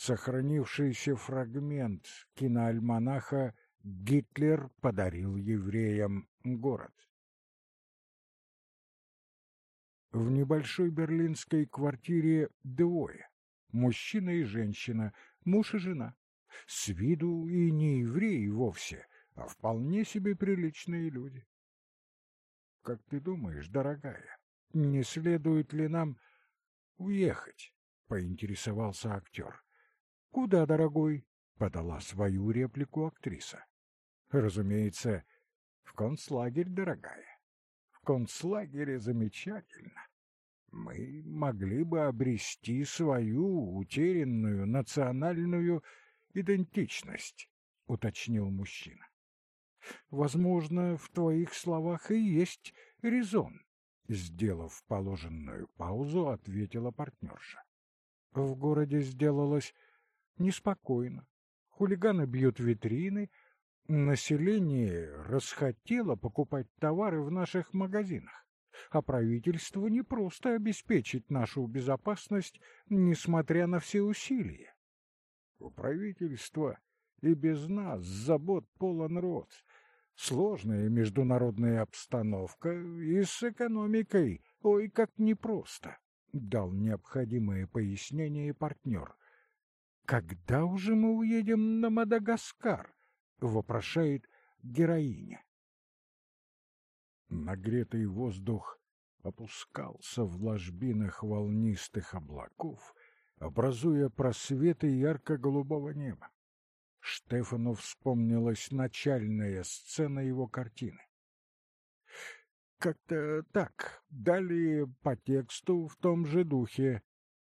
сохранившийся фрагмент киноальманаха «Гитлер подарил евреям город». В небольшой берлинской квартире двое — мужчина и женщина, муж и жена. С виду и не евреи вовсе, а вполне себе приличные люди. Как ты думаешь, дорогая, не следует ли нам уехать? поинтересовался актер. Куда, дорогой? подала свою реплику актриса. Разумеется, в концлагерь, дорогая. В концлагере замечательно. Мы могли бы обрести свою утерянную национальную идентичность, уточнил мужчина. Возможно, в твоих словах и есть резон, сделав положенную паузу, ответила партнерша. В городе сделалось неспокойно. Хулиганы бьют витрины, население расхотело покупать товары в наших магазинах, а правительство не просто обеспечить нашу безопасность, несмотря на все усилия. У правительства и без нас забот полон рот, Сложная международная обстановка и с экономикой, ой, как непросто, — дал необходимое пояснение партнер. «Когда уже мы уедем на Мадагаскар?» — вопрошает героиня. Нагретый воздух опускался в ложбинах волнистых облаков, образуя просветы ярко-голубого неба. Штефану вспомнилась начальная сцена его картины. Как-то так, далее по тексту в том же духе.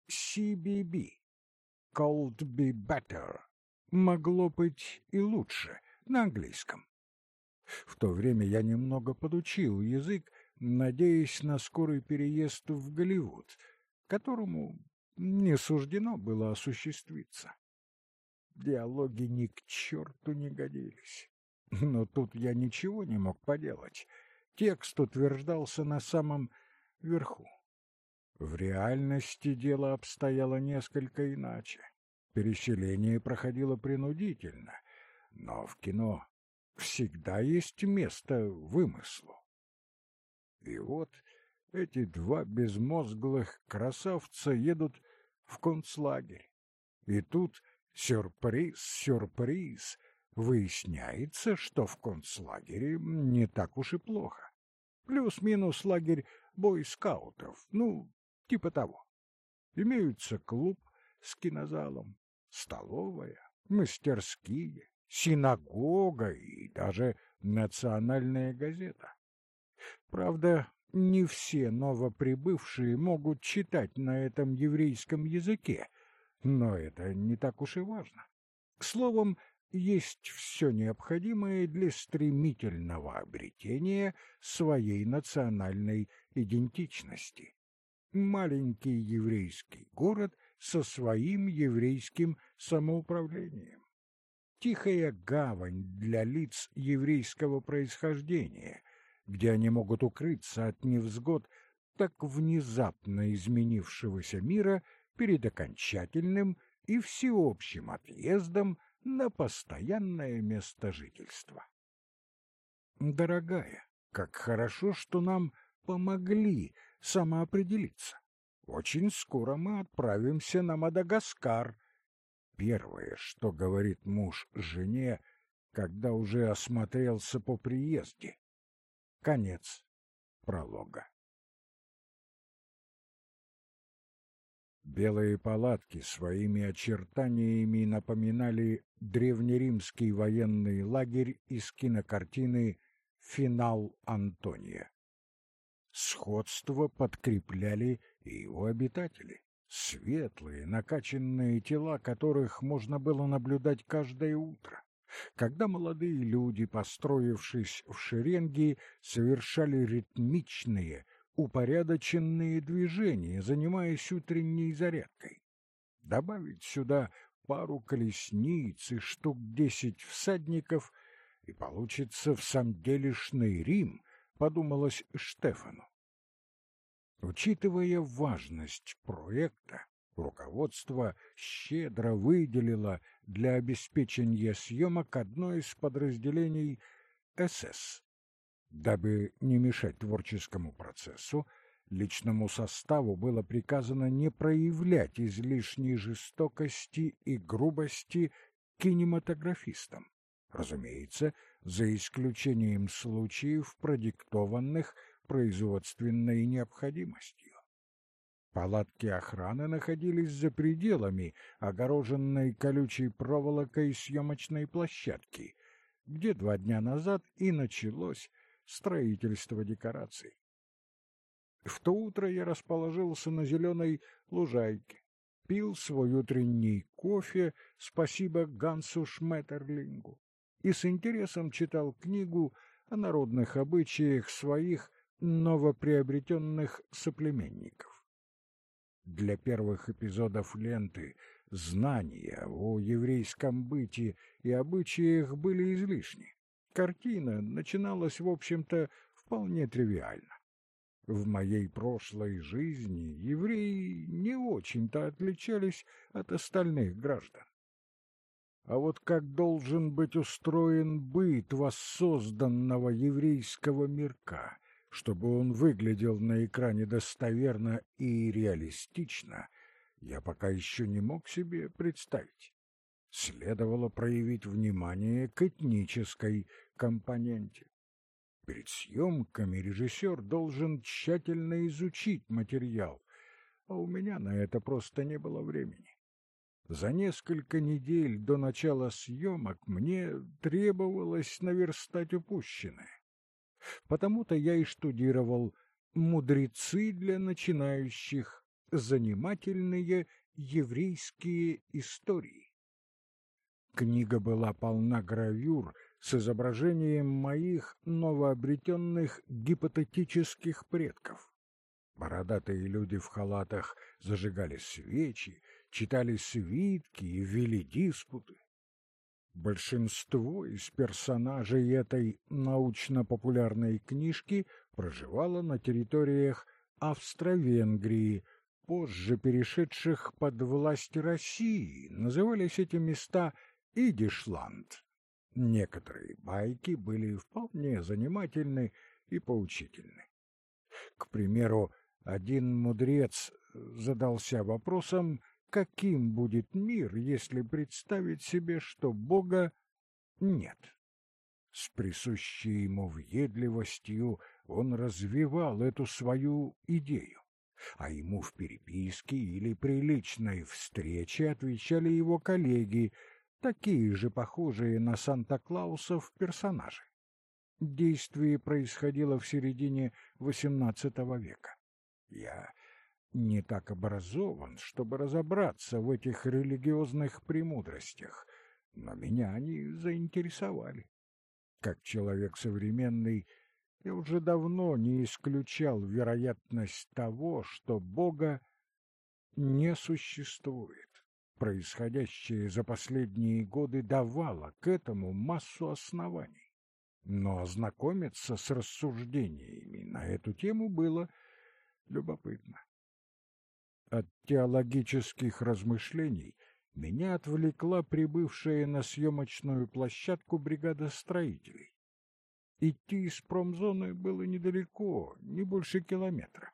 CBB. Cold be better. Могло быть и лучше на английском. В то время я немного подучил язык, надеясь на скорый переезд в Голливуд, которому не суждено было осуществиться диалоги ни к черту не годились. Но тут я ничего не мог поделать. Текст утверждался на самом верху. В реальности дело обстояло несколько иначе. Переселение проходило принудительно, но в кино всегда есть место вымыслу. И вот эти два безмозглых красавца едут в концлагерь. И тут Сюрприз, сюрприз. Выясняется, что в концлагере не так уж и плохо. Плюс-минус лагерь бойскаутов, ну, типа того. Имеются клуб с кинозалом, столовая, мастерские, синагога и даже национальная газета. Правда, не все новоприбывшие могут читать на этом еврейском языке, но это не так уж и важно. Словом, есть все необходимое для стремительного обретения своей национальной идентичности. Маленький еврейский город со своим еврейским самоуправлением. Тихая гавань для лиц еврейского происхождения, где они могут укрыться от невзгод так внезапно изменившегося мира – перед окончательным и всеобщим отъездом на постоянное место жительства. Дорогая, как хорошо, что нам помогли самоопределиться. Очень скоро мы отправимся на Мадагаскар. Первое, что говорит муж жене, когда уже осмотрелся по приезде. Конец пролога. Белые палатки своими очертаниями напоминали древнеримский военный лагерь из кинокартины «Финал Антония». Сходство подкрепляли и его обитатели. Светлые, накачанные тела которых можно было наблюдать каждое утро, когда молодые люди, построившись в шеренги, совершали ритмичные, упорядоченные движения, занимаясь утренней зарядкой. Добавить сюда пару колесниц и штук десять всадников, и получится в самом делешный Рим, подумалось Штефану. Учитывая важность проекта, Руководство щедро выделило для обеспечения съемок одно из подразделений СС. Дабы не мешать творческому процессу, личному составу было приказано не проявлять излишней жестокости и грубости кинематографистам. Разумеется, за исключением случаев, продиктованных производственной необходимостью. Палатки охраны находились за пределами огороженной колючей проволокой съемочной площадки, где два дня назад и началось строительство декораций. В то утро я расположился на зеленой лужайке, пил свой утренний кофе, спасибо Гансу Шметерлингу, и с интересом читал книгу о народных обычаях своих новоприобретенных соплеменников. Для первых эпизодов ленты знания о еврейском быте и обычаях были излишни. Картина начиналась, в общем-то, вполне тривиально. В моей прошлой жизни евреи не очень-то отличались от остальных граждан. А вот как должен быть устроен быт воссозданного еврейского мирка, чтобы он выглядел на экране достоверно и реалистично, я пока еще не мог себе представить. Следовало проявить внимание к этнической компоненте. Перед съемками режиссер должен тщательно изучить материал, а у меня на это просто не было времени. За несколько недель до начала съемок мне требовалось наверстать упущенное. Потому-то я и штудировал «Мудрецы для начинающих. Занимательные еврейские истории». Книга была полна гравюр с изображением моих новообретенных гипотетических предков. Бородатые люди в халатах зажигали свечи, читали свитки и вели диспуты. Большинство из персонажей этой научно-популярной книжки проживало на территориях Австро-Венгрии, позже перешедших под власть России, назывались эти места Идишланд. Некоторые байки были вполне занимательны и поучительны. К примеру, один мудрец задался вопросом, каким будет мир, если представить себе, что Бога нет. С присущей ему въедливостью он развивал эту свою идею, а ему в переписке или при личной встрече отвечали его коллеги, такие же похожие на Санта-Клаусов персонажи. Действие происходило в середине XVIII века. Я не так образован, чтобы разобраться в этих религиозных премудростях, но меня они заинтересовали. Как человек современный, я уже давно не исключал вероятность того, что Бога не существует. Происходящее за последние годы давало к этому массу оснований. Но ознакомиться с рассуждениями на эту тему было любопытно. От теологических размышлений меня отвлекла прибывшая на съемочную площадку бригада строителей. Идти из промзоны было недалеко, не больше километра.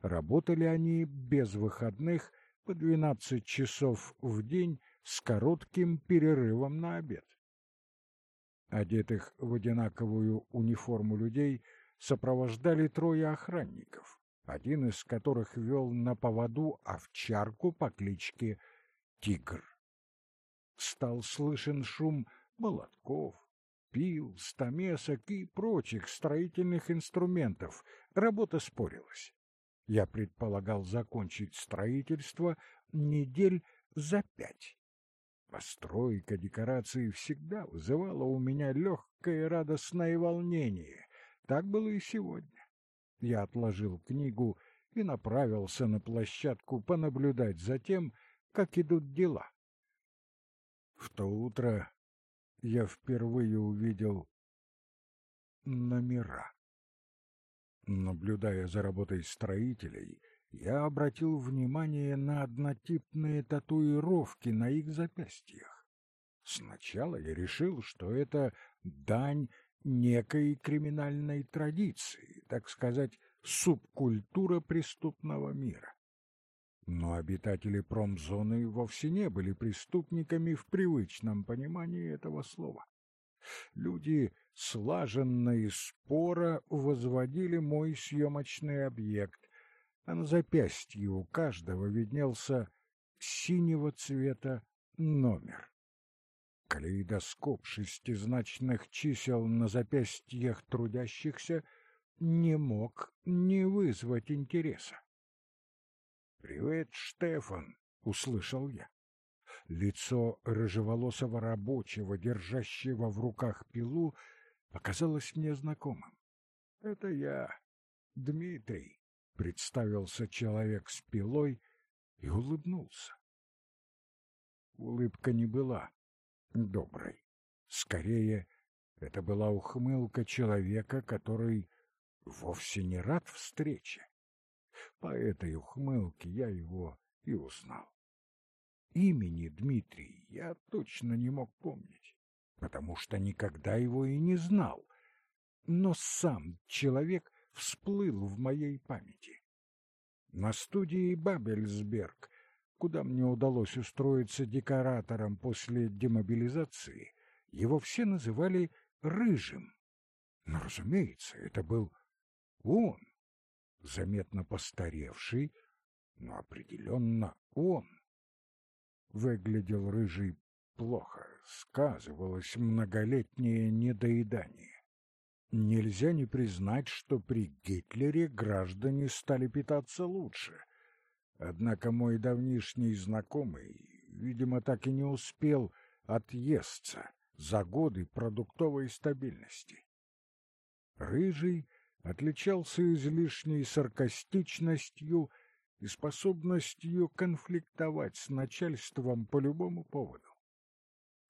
Работали они без выходных по двенадцать часов в день с коротким перерывом на обед. Одетых в одинаковую униформу людей сопровождали трое охранников один из которых вел на поводу овчарку по кличке Тигр. Стал слышен шум молотков, пил, стамесок и прочих строительных инструментов. Работа спорилась. Я предполагал закончить строительство недель за пять. Постройка декорации всегда вызывала у меня легкое радостное волнение. Так было и сегодня. Я отложил книгу и направился на площадку понаблюдать за тем, как идут дела. В то утро я впервые увидел номера. Наблюдая за работой строителей, я обратил внимание на однотипные татуировки на их запястьях. Сначала я решил, что это дань некой криминальной традиции, так сказать, субкультура преступного мира. Но обитатели промзоны вовсе не были преступниками в привычном понимании этого слова. Люди слаженно и споро возводили мой съемочный объект, а на запястье у каждого виднелся синего цвета номер. Калейдоскоп шестизначных чисел на запястьях трудящихся не мог не вызвать интереса. «Привет, Штефан!» — услышал я. Лицо рыжеволосого рабочего, держащего в руках пилу, показалось мне знакомым. «Это я, Дмитрий», — представился человек с пилой и улыбнулся. Улыбка не была доброй. Скорее, это была ухмылка человека, который вовсе не рад встрече. По этой ухмылке я его и узнал. Имени Дмитрий я точно не мог помнить, потому что никогда его и не знал. Но сам человек всплыл в моей памяти. На студии Бабельсберг, куда мне удалось устроиться декоратором после демобилизации, его все называли «рыжим». Но, разумеется, это был он, заметно постаревший, но определенно он. Выглядел рыжий плохо, сказывалось многолетнее недоедание. Нельзя не признать, что при Гитлере граждане стали питаться лучше. Однако мой давнишний знакомый, видимо, так и не успел отъесться за годы продуктовой стабильности. Рыжий отличался излишней саркастичностью и способностью конфликтовать с начальством по любому поводу.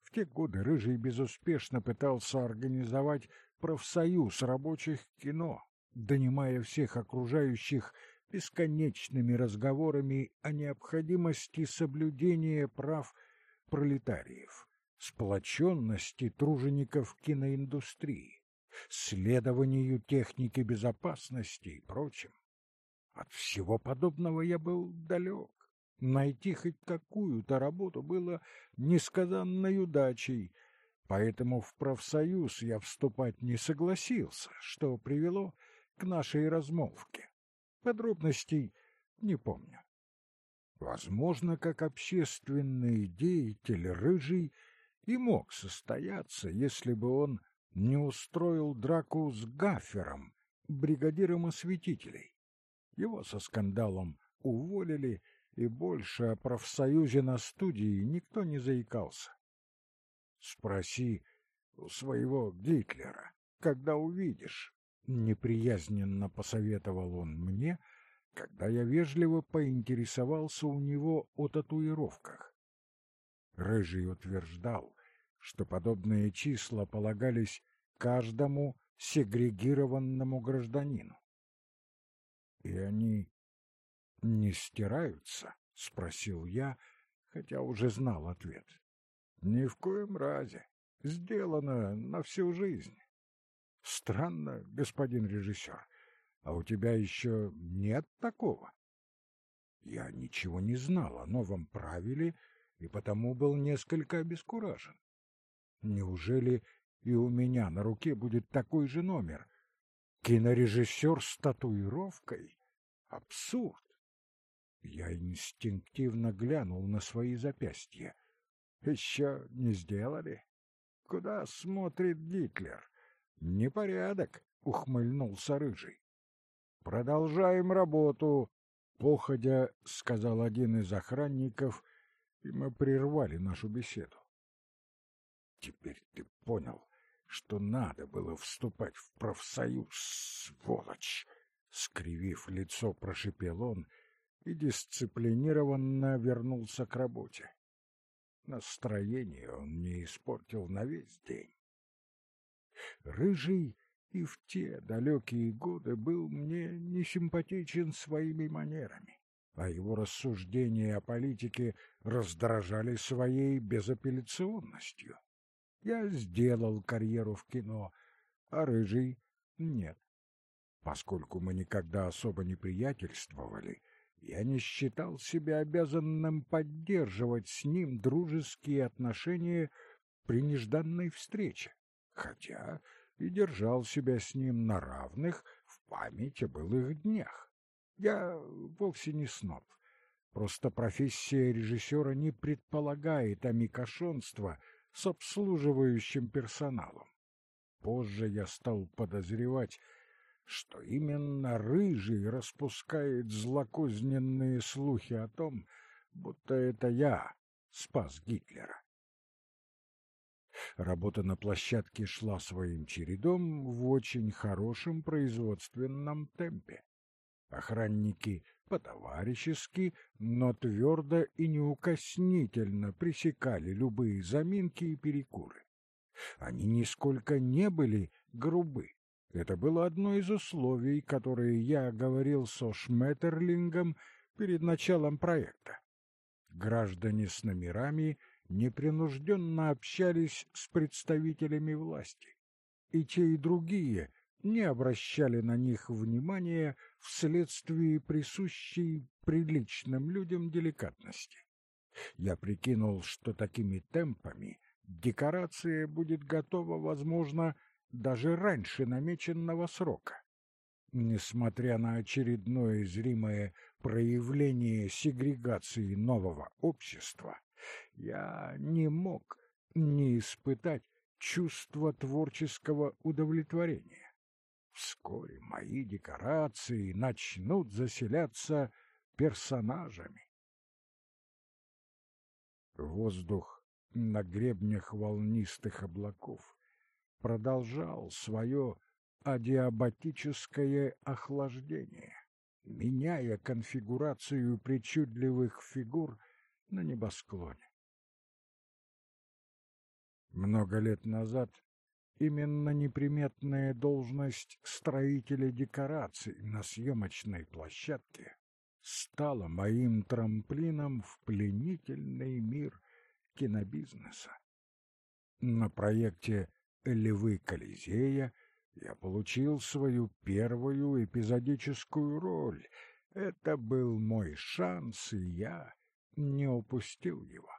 В те годы Рыжий безуспешно пытался организовать профсоюз рабочих кино, донимая всех окружающих бесконечными разговорами о необходимости соблюдения прав пролетариев, сплоченности тружеников киноиндустрии, следованию техники безопасности и прочим. От всего подобного я был далек. Найти хоть какую-то работу было несказанной удачей, поэтому в профсоюз я вступать не согласился, что привело к нашей размолвке. Подробностей не помню. Возможно, как общественный деятель Рыжий и мог состояться, если бы он не устроил драку с Гафером, бригадиром осветителей. Его со скандалом уволили, и больше о профсоюзе на студии никто не заикался. Спроси у своего Гитлера, когда увидишь. Неприязненно посоветовал он мне, когда я вежливо поинтересовался у него о татуировках. Рыжий утверждал, что подобные числа полагались каждому сегрегированному гражданину. — И они не стираются? — спросил я, хотя уже знал ответ. — Ни в коем разе. Сделано на всю жизнь. Странно, господин режиссер, а у тебя еще нет такого? Я ничего не знал о новом правиле и потому был несколько обескуражен. Неужели и у меня на руке будет такой же номер? Кинорежиссер с татуировкой? Абсурд! Я инстинктивно глянул на свои запястья. Еще не сделали? Куда смотрит Гитлер? Непорядок, ухмыльнулся Рыжий. Продолжаем работу, походя, сказал один из охранников, и мы прервали нашу беседу. Теперь ты понял, что надо было вступать в профсоюз, сволочь! Скривив лицо, прошипел он и дисциплинированно вернулся к работе. Настроение он мне испортил на весь день. Рыжий и в те далекие годы был мне несимпатичен своими манерами. а его рассуждения о политике раздражали своей безапелляционностью. Я сделал карьеру в кино, а Рыжий — нет. Поскольку мы никогда особо не приятельствовали, я не считал себя обязанным поддерживать с ним дружеские отношения при нежданной встрече, хотя и держал себя с ним на равных в память о былых днях. Я вовсе не сноб. Просто профессия режиссера не предполагает амикошонства с обслуживающим персоналом. Позже я стал подозревать, что именно Рыжий распускает злокозненные слухи о том, будто это я спас Гитлера. Работа на площадке шла своим чередом в очень хорошем производственном темпе. Охранники по-товарищески, но твердо и неукоснительно пресекали любые заминки и перекуры. Они нисколько не были грубы. Это было одно из условий, которые я говорил со Шметерлингом перед началом проекта. Граждане с номерами непринужденно общались с представителями власти. И те, и другие не обращали на них внимания вследствие присущей приличным людям деликатности. Я прикинул, что такими темпами декорация будет готова, возможно, даже раньше намеченного срока. Несмотря на очередное зримое проявление сегрегации нового общества, я не мог не испытать чувство творческого удовлетворения. Вскоре мои декорации начнут заселяться персонажами. Воздух на гребнях волнистых облаков продолжал свое адиабатическое охлаждение, меняя конфигурацию причудливых фигур на небосклоне. Много лет назад Именно неприметная должность строителя декораций на съемочной площадке стала моим трамплином в пленительный мир кинобизнеса. На проекте «Львы Колизея» я получил свою первую эпизодическую роль. Это был мой шанс, и я не упустил его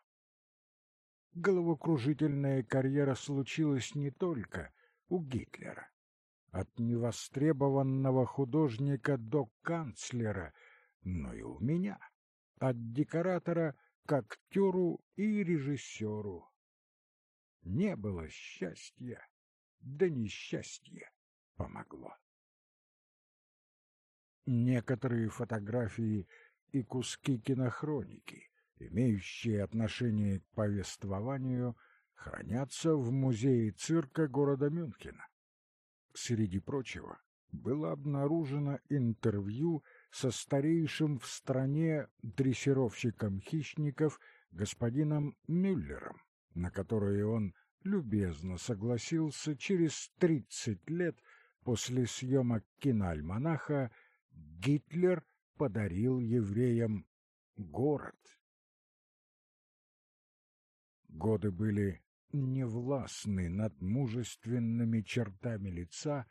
головокружительная карьера случилась не только у Гитлера. От невостребованного художника до канцлера, но и у меня. От декоратора к актеру и режиссеру. Не было счастья, да несчастье помогло. Некоторые фотографии и куски кинохроники имеющие отношение к повествованию, хранятся в музее цирка города Мюнхена. Среди прочего, было обнаружено интервью со старейшим в стране дрессировщиком хищников господином Мюллером, на которое он любезно согласился через тридцать лет после съемок киноальманаха «Гитлер подарил евреям город». Годы были невластны над мужественными чертами лица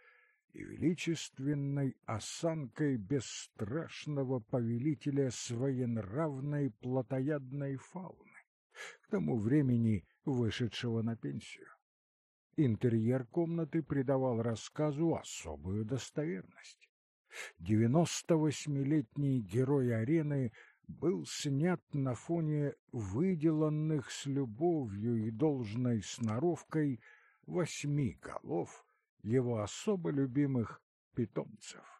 и величественной осанкой бесстрашного повелителя своенравной плотоядной фауны, к тому времени вышедшего на пенсию. Интерьер комнаты придавал рассказу особую достоверность. Девяносто восьмилетний герой арены был снят на фоне выделанных с любовью и должной сноровкой восьми голов его особо любимых питомцев.